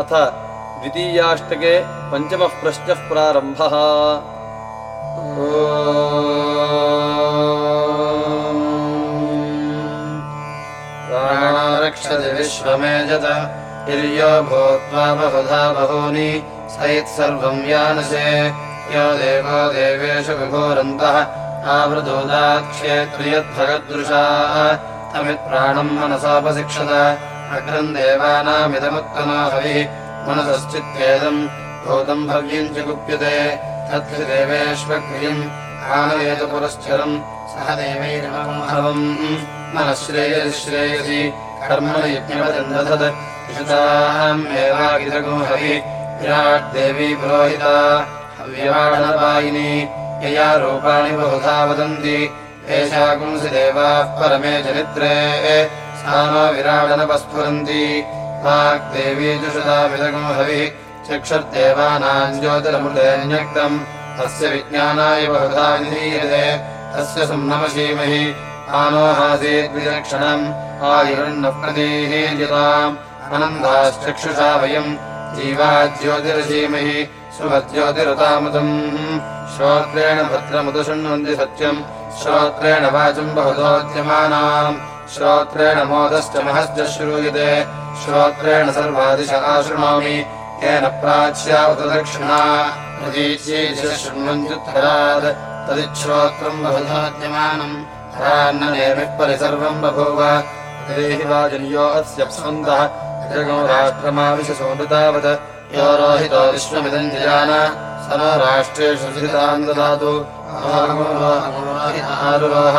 अथ द्वितीयाष्टके पञ्चमः प्रश्नः प्रारम्भः। रक्षति विश्वमेजत हिर्यो भूत्वा बहुधा बहूनि सैत्सर्वम् यानसे। यो देवो देवेषु विभोरन्तः आवृतोदाक्षेत्रियद्भगदृशाः तमित्प्राणम् मनसोपशिक्षत अग्रम् देवानामिदमुत्तनो हविः। मनसश्चित्तेदम् भूतम् भव्यम् च गुप्यते। तद्धि देवेष्वग्र्यम् आनयेत पुरश्चरम् सह कर्मणयज्ञवदन्दधत् विशताम् एवागिदगो हवि। विराट् देवी पुरोहिता। हव्यवाणपायिनी। यया रूपाणि बहुधा वदन्ति। एषा पुंसि देवाः परमे चरित्रे सा नो विराडनपस्फुरन्ति वाग्देवी जुषता विदगो हविः चक्षुर्देवानाम् ज्योतिरमृतेऽन्यक्तम् तस्य विज्ञानाय बहुधा विधीयते तस्य सुम्नमशीमहि आनोहासीद्विचक्षणम् आयुर्नः प्रतीहीयताम् अनन्दाश्चक्षुषा वयम्। जीवा ज्योतिरशीमहि सुभज्योतिरतामतम्। श्रोत्रेण भद्रमुदशृण्वन्ति सत्यम्। श्रोत्रेण वाचम् बहुदोद्यमानाम् श्रोत्रेण मोदश्च महश्च श्रूयते श्रोत्रेण सर्वादिश आशृणोमि येन प्राच्या उत दक्षिणा। शृण्वन्त्युत्तरात् तदिच्छ्रोत्रम् बहुधोद्यमानम् हरान्ननेमिः परिसर्वम् बभूव। देहि वाजन्यो अस्य स्वन्दः जगो राष्ट्रमाविशसोमृतावत् यो रोहितो विश्वमिदम् जजान स नो राष्ट्रेषु सुहिताम् ददातु। आरुरोह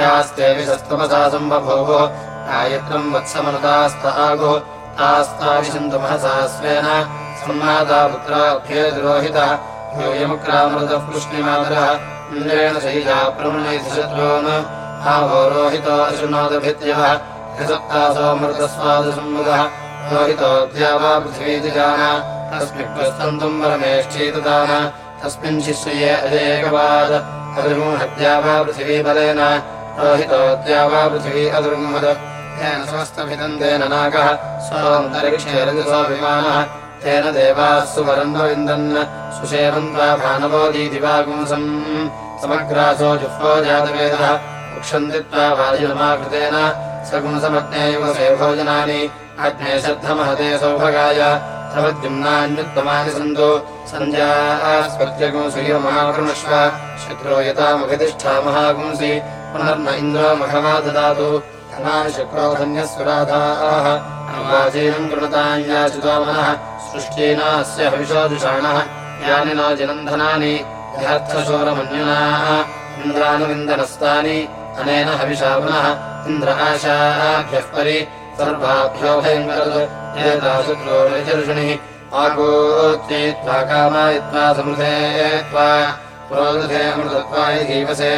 यास्तेऽपि विशस्तमसा सम्बभूवो आयत्रम् वत्समनुतास्त आगो तास्ताविशन्तुमहसा स्वेन सन्माता पुत्राभ्येतिरोहितः योयमुक्रामृतः पुष्णिमातरः इन्द्रेण शैला प्रमणैधिशत्रून् आवोरोहितो अशुनादभित्यः त्रिसप्तासोऽमृतस्वादसम्मुदः रोहितोऽद्या वा पृथिवीतिजान तस्मिभ्यस्तन्तुम् परमेष्ठीतदान तस्मिन् शिष्ये अजेकवाद हरिमूहद्या वा पृथिवीबलेन रोहितोऽद्या वा पृथिवी अदृगुंहद तेन स्वस्तभिदम् तेन नागः स्वान्तरिक्षे रजसोऽभिमानः तेन देवाः सुवरन्वविन्दन् सुषेवन्त्वा भानवोदीदिवागुंसम् समग्रासो जुह्वो जातवेदः उक्षन्ति त्वा वायुनमाकृतेन सगुंसमग्ने युवसे भोजनानि अग्ने श्रद्धमहते सौभगाय तवद्युम्नान्युत्तमानि सन्तु सञ्जास्पत्यगुंसि महाकृणश्व शत्रो यतामभितिष्ठा महागुंसि पुनर्न इन्द्रो मघवा ददातु धनानि शक्रोधन्यस्वराधाः वाचीनम् कृणतान्याचितोमनः सृष्टीनास्य हविषोजुषाणः यानि नो जिनन्धनानि। ह्यर्थशोरमन्युना इन्द्रानुविन्दनस्तानि। अनेन हविषा पुनः। इन्द्र आशाभ्यः परि। सर्वाभ्यो भयङ्करत् एताशुक्रोर्षिणिः आगोत्वा कामायित्वा समृधे त्वा। पुरोदधे अमृतत्वाय जीवसे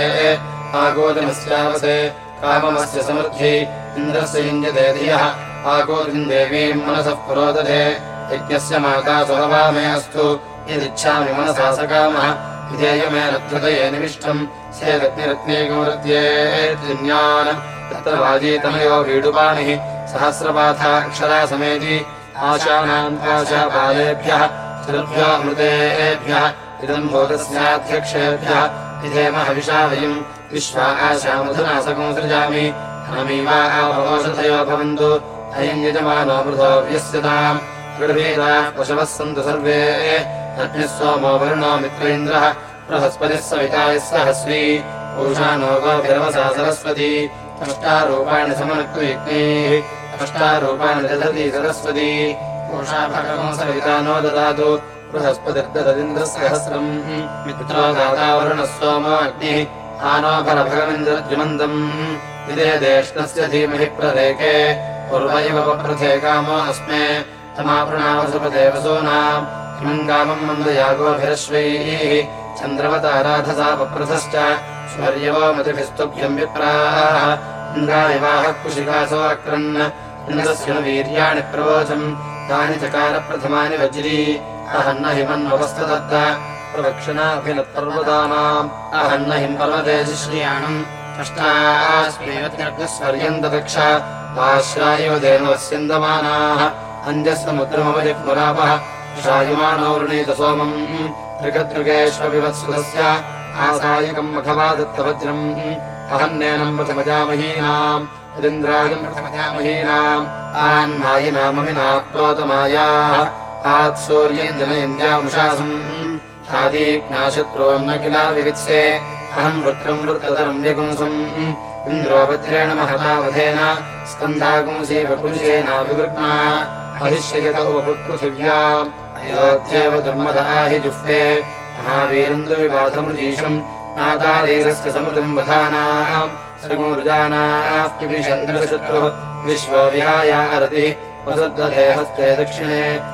आगोदिमस्यावसे काममस्य समृद्धि, इन्द्रस्य युञ्जते धियः आगोदिम् देवीम् मनसः पुरोदधे। यज्ञस्य माता सुहवामे अस्तु। यदिच्छामि मनसा स कामः। विधेयमेन धृतये निविष्टम्। सेरत्निरत्नीगौरत्येन्यान् तत्र वाजीतमयो वीडुपाणिः। सहस्रपाथाक्षरा समेति आशानाम् पाशापालेभ्यः चतुर्भ्यो अमृतेभ्यः। इदम् भूतस्याध्यक्षेभ्यः विधेम हविषा वयम्। विश्वा आशामधुना सकुंसृजामि अनमीवा आवोषधयो भवन्तु। अयम् मृतो व्यस्यताम्। गृहीताः पशवः सन्तु सर्वे। अग्निः सोमो वरुणो मित्रेन्द्रः। बृहस्पतिः सवितायः सहस्वी। पूषानो गोभिरवसा सरस्वती। अष्टारूपाणि समनुक्तयज्ञैः अष्टारूपाणि दधति सरस्वती। पूषा भगवो सविता नो ददातु बृहस्पतिर्दददिन्द्रसहस्रम् मित्रो दाता वरुणः सोमो अग्निः आनो भरभगमिन्द्रद्युमन्दम् विदेदेष्णस्य धीमहि प्ररेके पूर्व इव पप्रथे कामो अस्मे कामम् मन्दयागोभिरश्वैः चन्द्रवताराधसा पप्रथश्च स्वर्यवो मतिभिस्तुभ्यम् विप्राः इन्द्रस्य वीर्याणि प्रवोचम् तानि चकार प्रथमानि वज्री अहन्न हिमन्वपस्तदत्त प्रवक्षणाभिनत्पर्वतानाम् अहन्न हिम् पर्वते श्रियाणम्। षष्टास्मेवत्यर्गस्वर्यन्तदक्ष आश्रायो धेनुवस्यन्दमानाः अन्त्यसमुद्रमवजिपुरापः शायुमानो वृणीत सोमम् दृगदृगेष्वविवत्सुतस्य आसायकम् मखवा दत्तवज्रम् अहन्नेनम् प्रथमजामहीनाम्। यदिन्द्रायम् प्रथमजामहीनाम्। प्रोतमायाः आत्सूर्यम् जनयन्त्यामुषासम् न किला विवित्से। अहम् वृत्रम् वृत्ततरम् यगुंसम्। इन्द्रोभद्रेण महतावधेन। स्कन्धागुंसी वपुंसेनाभिवृग्मा अहिष्यत उपपृथिव्या अयोध्येव धर्मदाहि हि जुह्वे महावीरन्दुविबाधमृजीषम् नातादेरस्य समृतम् वधानाः। श्रीमूर्जानाः किमिषन्द्रशत्रुः। विश्वविहाया अरति। वसद्वधेहस्ते दक्षिणे।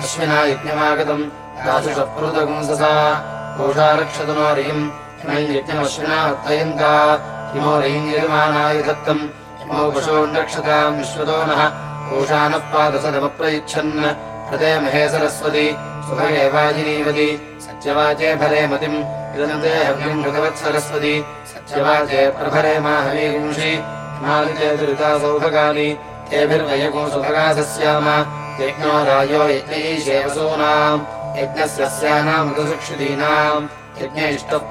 अश्विना यज्ञमागतम् दाशुषः पुरुतगुंससा पूषारक्षतनोरियम् हिमम् यज्ञमश्विना वर्तयन्ता हिमो रयम् यजमानाय दत्तम् हिमो पशून्रक्षताम् विश्वतो नः। पूषानः पादसदमप्रयच्छन्। प्रते महे सरस्वती सुभगेवाजिनीवति सत्यवाचे फले मतिम्। इदम् ते हव्यम् कृतवत् सरस्वती सत्यवाचे प्रभरे माहवीगुंषि हिमालिते दुरिता सौभगानि तेभिर्वयगो सुभगासस्याम यज्ञो रायो यज्ञैशेवसूनाम् यज्ञस्यस्यानामुदसुक्षितीनाम् यज्ञ इष्टः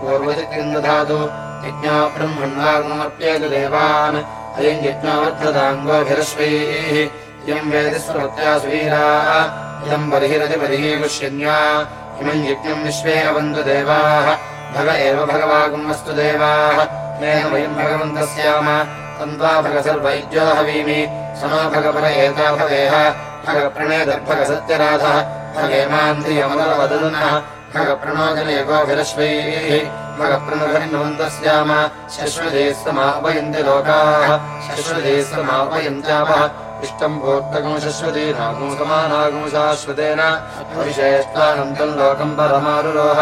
दधातु यज्ञो ब्रह्मण्वाग्नमर्प्येतु देवान् अयम् यज्ञो वीराः इदम् बर्हिरति बर्हीकुष्यन्या इमम् यज्ञम् विश्वे अवन्तु देवाः भग एव भगवागम् अस्तु देवाः तेन वयम् भगवन्तः स्याम तन्त्वा भग सर्वैद्यो हवीमि समा भगपर एता भवेह भगप्रणेदर्भग सत्यराधः भगेमान्द्रियमलवदनः भगप्रणोजनयगोभिरश्वैः भगप्रणधरिन्वन्तः स्याम शश्वते समापयन्ति लोकाः। शश्वते समापयन्त्यापः। इष्टम् लोकम् परमारुरोह।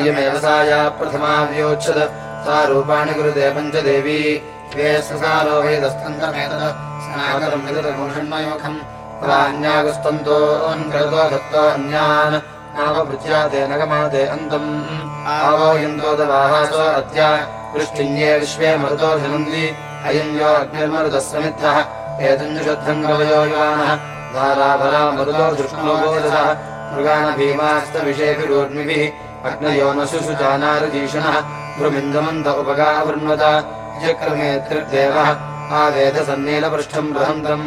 इयमेव सा या प्रथमा व्योच्छद सा रूपाणि वेदस्तन्तमेतत् सनातरम् विदतघोषण्मयोखम् प्राण्यागस्तन्तोऽन्कृतो दत्तो अन्यान् नामभृत्या तेन गमाते अन्तम् आवो यन्तोदवाहासो अद्य वृष्टिन्ये विश्वे मरुतो धिनन्ति अयम् यो अग्निर्मरुतः समिद्धः एतञ्जुषद्धम् कवयो युवानः धाराभरा मरुतो धृष्णोबोधः मृगानभीमास्तविषेभिरोर्मिभिः अग्नयो न शुशुचानारजीषणः भ्रुमिन्दमन्त उपगावृण्वत यक्रमे त्रिर्देवः आवेदसन्नीलपृष्ठम् बृहन्तम्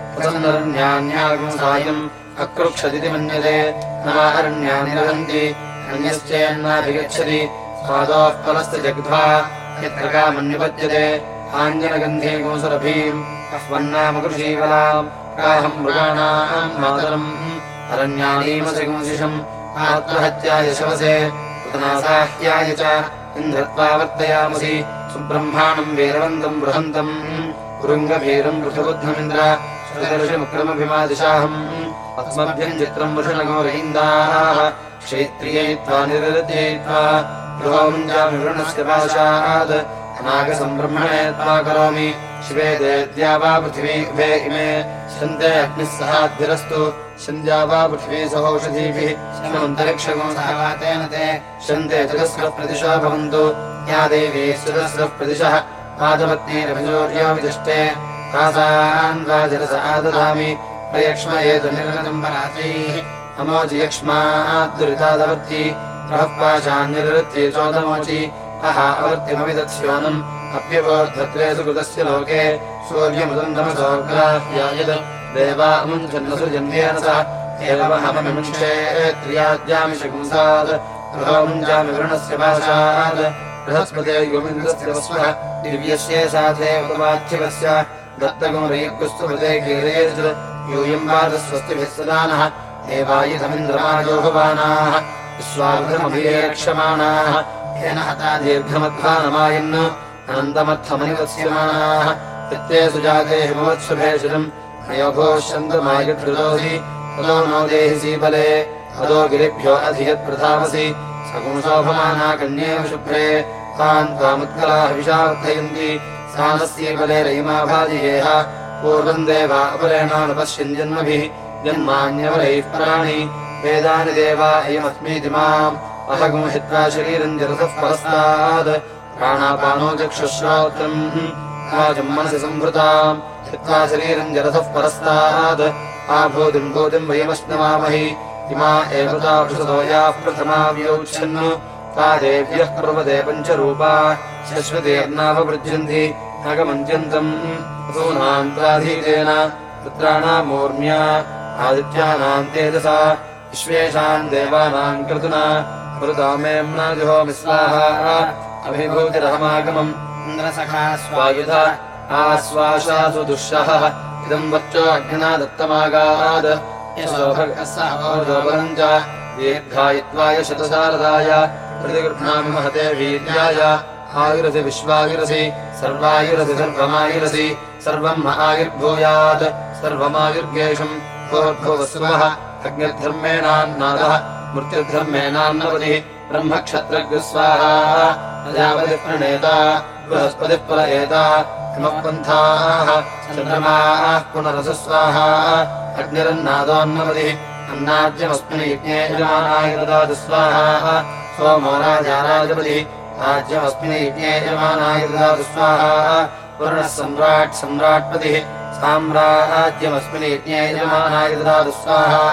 सायम् अकृक्षदिति मन्यते। नवारण्यानि रहन्ति अन्यश्चेन्नाभिगच्छति। स्वादोः फलस्य जग्ध्वा यत्र कामन्युपद्यते आञ्जनगन्धे गोसुरभीम्। अह्वन्नामकृषीवलाम् काहम् मृगाणाम् मातरम्। गुंसिषम् आत्महत्याय शवसे। कृतनासाह्याय च। इन्द्रत्वा वर्तयामसि सुब्रह्माणम् वीरवन्तम् बृहन्तम्। पुरुङ्गभीरम् पृथुबुद्धमिन्द्र श्रुतर्षिमुक्रमभिमादिशाहम् अस्मभ्यम् चित्रम् वृषणगो रयिन्दाः क्षेत्रिययित्वा निरृत्ययित्वा गृहोमुञ्जामिवृणस्य पाशात्। अनागसम्ब्रह्मणे त्वा करोमि। शिवे देद्या वा पृथिवी उभे इमे। शन्ते अग्निः सहाद्भिरस्तु। शन्द्या वा पृथिवी सहोषधीभिः। चतस्रः भवन्तु। या देवी सुरस्रः प्रतिशः। पादपत्नीरभिजोर्यो विदिष्टे तासान् वा जलस आदधामि। प्रयक्ष्मयेतु निर्गतम् पराचैः अमोजि रहः पाशान्निरृत्ये चोदमोचि। अहा अवर्तिमविदत्स्योनम् अप्यवोद्धत्वे सुकृतस्य लोके। सूर्यमुदन्तमसोग्राह्यायत् देवा अमुञ्चन्नसृजन्येन सह। एवमहममिमुञ्चे त्रियाद्यामि शकुंसात्। गृहोमुञ्जामि वरुणस्य पाशात्। बृहस्पते युमिन्द्रस्य वस्वः। दिव्यस्ये साधे उपवाच्यवस्य विश्वाभृमभिरेक्षमाणाः येन हता दीर्घमध्वानमायन् अनन्तमर्थमनिवत्स्यमाणाः यत्ते सुजाते हिमवत्सुभेषितम् अयोभोश्चन्द्रमायुधृतोऽसि ततो नो देहि सीबले अदो गिरिभ्यो अधियत्प्रथामसि सगुंसोभमाना कन्येव शुभ्रे तान् त्वामुत्कलाः विशावर्धयन्ति सा नः सीबले रयिमाभाजियेह। पूर्वम् देवा अपरेणानुपश्यन् जन्मभिः जन्मान्यवरैः पराणि। वेदानि देवा अयमस्मीति माम्। अहगुं हित्वा शरीरम् जरसः परस्तात्। प्राणापानो चक्षुश्रोत्रम् वाचम् मनसि सम्भृताम् हित्वा शरीरम् जरसः परस्तात्। आभूतिम् भूतिम् वयमश्नवामहि इमा एवता वृषतोयाः प्रथमा व्योच्छन् ता देव्यः पञ्चरूपा शश्वतेर्नाववृज्यन्ति वसूनाम् प्राधीतेन पुत्राणामूर्म्या आदित्यानाम् तेजसा विश्वेषाम् देवानाम् क्रतुना मृतामेम्ना जुहोमिस्वाहा अभिभूतिरहमागमम्। इन्द्रसखा स्वायुध आश्वासासु दुःशहः इदम् वर्चो अग्निना दत्तमागात् यशोभगम् च दीर्घायित्वाय शतशारदाय प्रतिगृह्णामि महते वीर्याय। आयुरसि विश्वायुरसि सर्वायुरसि सर्वमायुरसि सर्वम् महायुर्भूयात्। सर्वमायुर्गेषम् भोर्भुवस्वः अग्निर्धर्मेणान्नादः मृत्युर्धर्मेणान्नपतिः ब्रह्मक्षत्रज्ञस्वाहा प्रजापतिः प्रणेता बृहस्पतिः पुरयेता हिमः पन्थाः चन्द्रमाः पुनरसु स्वाहा। अग्निरन्नादोन्नपतिः अन्नाद्यमस्मिन् यज्ञे यजमानाय ददातु स्वाहा सोमो राजा राजपतिः राज्यमस्मिन् यज्ञे यजमानाय ददातु स्वाहा वरुणः सम्राट् सम्राट्पतिः। साम्राज्यमस्मिन् यज्ञे यजमानाय ददातु स्वाहा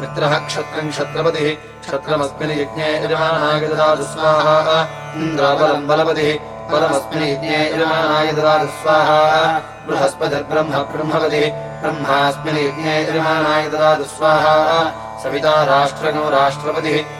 मित्रः क्षत्रम् क्षत्रपतिः। क्षत्रमस्मिन् यज्ञे यजमानाय ददातु स्वाहा इन्द्रबलम् बलपतिः। बलमस्मिन् यज्ञे यजमानाय ददातु स्वाहा बृहस्पतिर्ब्रह्म ब्रह्मपतिः। ब्रह्मास्मिन् यज्ञे यजमानाय ददातु स्वाहा सविता राष्ट्रगो राष्ट्रपतिः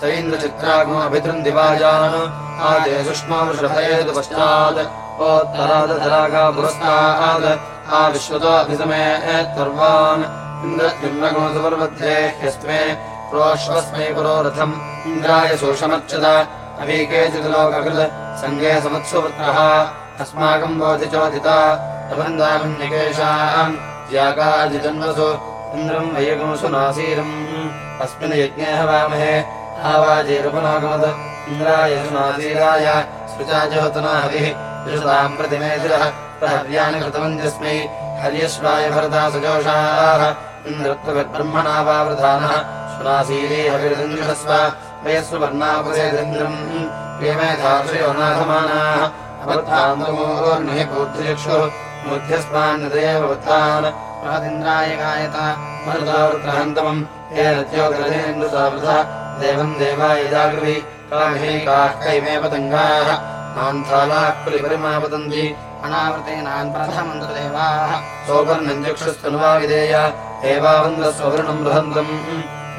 सैन्द्रचित्रागमभितृन्दिवाजान् आदे सुष्मावृषभयेत् पश्चात् ओत्तरादधरागा पुरस्तात् आ विश्वतोऽभिसमे सर्वान् इन्द्रत्युन्नगोसुपर्वध्ये ह्यस्मे प्रोष्वस्मै पुरोरथम् इन्द्राय सोषमर्चत सङ्गे अस्माकम् बोधिचोदिता इन्द्रम् नासीरम् अस्मिन् यज्ञे हवामहे आवाजेरुपनागमत् इन्द्राय सुनासीराय स्मृता ज्योतना हविः विशताम् प्रतिमेधिरः प्रहर्याणि कृतवन्त्यस्मै हर्यश्वाय भरता सजोषाः इन्द्रत्वगद्ब्रह्मणा वावृधानः सुनासीरे हविर्दन्युषस्व वयस्व वर्णापसेन्द्रम् प्रेमेधार्षयो नाथमानाः अवत्तान्तमोर्निः बौद्धचक्षुः मुध्यस्मान्नदेव वृत्तान् बृहदिन्द्राय गायत मरुतावृत्रहन्तमम् येन ज्योतिरजेन्द्रसावृथा विधेय एवावन्दस्ववर्णम् बृहन्तम्।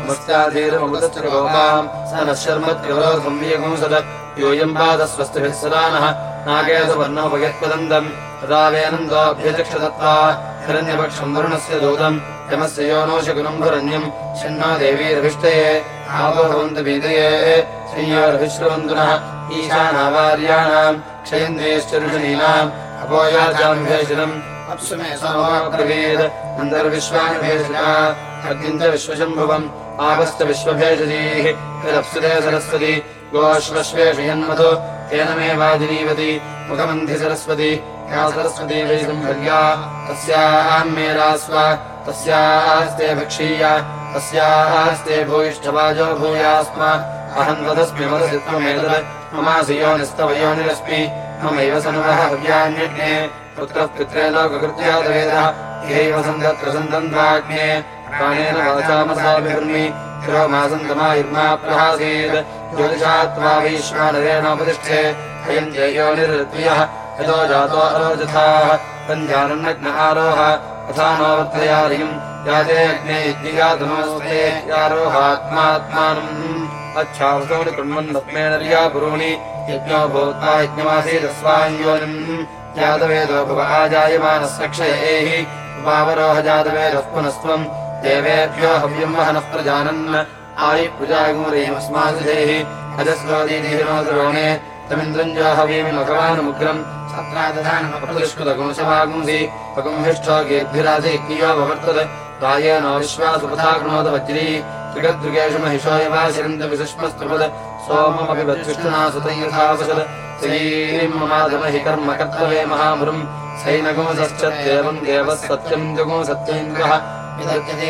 मस्याधीरमृतश्च गोपाम् स नः शर्म त्रिवरोधम् वियगुंसद। यूयम् पादस्वस्तिभिः सदा नः नागेतुवर्णमुपयत्पदन्तम् तदावेनन्दोऽभ्यचक्षदत्त्वा हिरण्यपक्षम् वरुणस्य दूतम् यमस्य यो नो शकुनम्भरण्यम् शन्नो देवीरभिष्टये आपो भवन्तु वीदये। संयोरभिश्रवन्तु नः ईशानावार्याणाम् क्षयन्देश्च ऋषीणाम् अपोयाजामिभेषणम् अप्सु मे ब्रवीद् अन्तर्विश्वानिभेषणा अग्निम् च विश्वशम्भुवम् आपश्च विश्वभेषजीः यदप्सुते सरस्वती गोश्वश्वेषु यन्मधु तेन मे वाजिनीवति मुखमन्धि सरस्वती या सरस्वती वै सम्भर्या तस्याम् मे रास्व तस्यास्ते भक्षीया तस्यास्ते भूयिष्ठवाजो भूयास्म। अहम् वदस्मि वदसि त्वमेतत् ममासि योनिस्तवयोनिरस्मि ममैव सनुवः हव्यान्यज्ञे पुत्रः पित्रे लोककृत्यादवेदः यैव सन्दत्र सन्दन्वाग्ने प्राणेन वाचामसाभिर्मि शिरो मासन्तमायुर्मा प्रहासीत्। ज्योतिषा त्वा वैश्वानरेणोपतिष्ठे अयम् जयोनिर्द्वियः यतो जातो अरोजथाः। तञ्जानन्नग्न आरोह। तथा नो याते अग्ने यज्ञियातनोस्ते यारोहात्मात्मानम्। अच्छावसोनि कृण्वन्नत्मेन रिया पुरूणि यज्ञो भूत्वा यज्ञमासीदस्वाञ्योनिम् जातवेदो भव उपावरोह जातवेदः पुनस्त्वम्। देवेभ्यो हव्यम् वहनः प्रजानन्। आयि प्रजागुमरीमस्मादिधेहि अजस्वादीधिरोणे तमिन्द्रम् जो हवीमि भगवानमुग्रम्। सत्रादधानमप्रतिष्कृतगुंसवागुंसि पगुंहिष्ठो गेद्भिराजयज्ञयो भवर्तत्। रायेनो विश्वासुपथा कृणोत वज्री। त्रिगद्रुगेषु महिषो यवाशिरन्त विसुष्मस्तुपद सोममपि वत्विष्णुना सुतैर्धावसत् श्रीममादमहि कर्म कर्तवे महामुरुम्। सैनगुंसश्च देवम् देवः सत्यम् जगुं सत्येन्द्रः विदग्ध्यते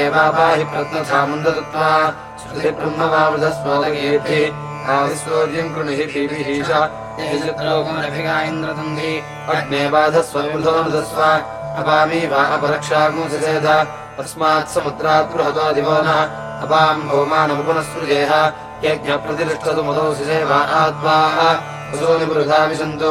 एवापाहि प्रत्नथा मुन्ददत्त्वा श्रुतिब्रह्मवामृतस्वादकीर्तिः आदिसूर्यम् कृणिः पीपिहीषा लोकमरभिगा इन्द्रतन्धि अग्ने बाधस्व विमृधोऽमृतस्व अपामी वा अपरक्षागुंसिसेध तस्मात् समुद्रात् बृहतो दिवो नः। अपाम् भौमानमुपनस्सृजेह यज्ञप्रतिष्ठतु मदोऽसि वा आत्मा वसूनि विशन्तु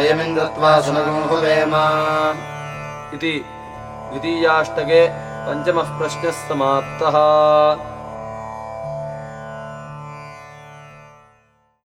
अयमिन्द्रत्वा सुनगुहुवेम इति द्वितीयाष्टके पञ्चमः प्रश्नः समाप्तः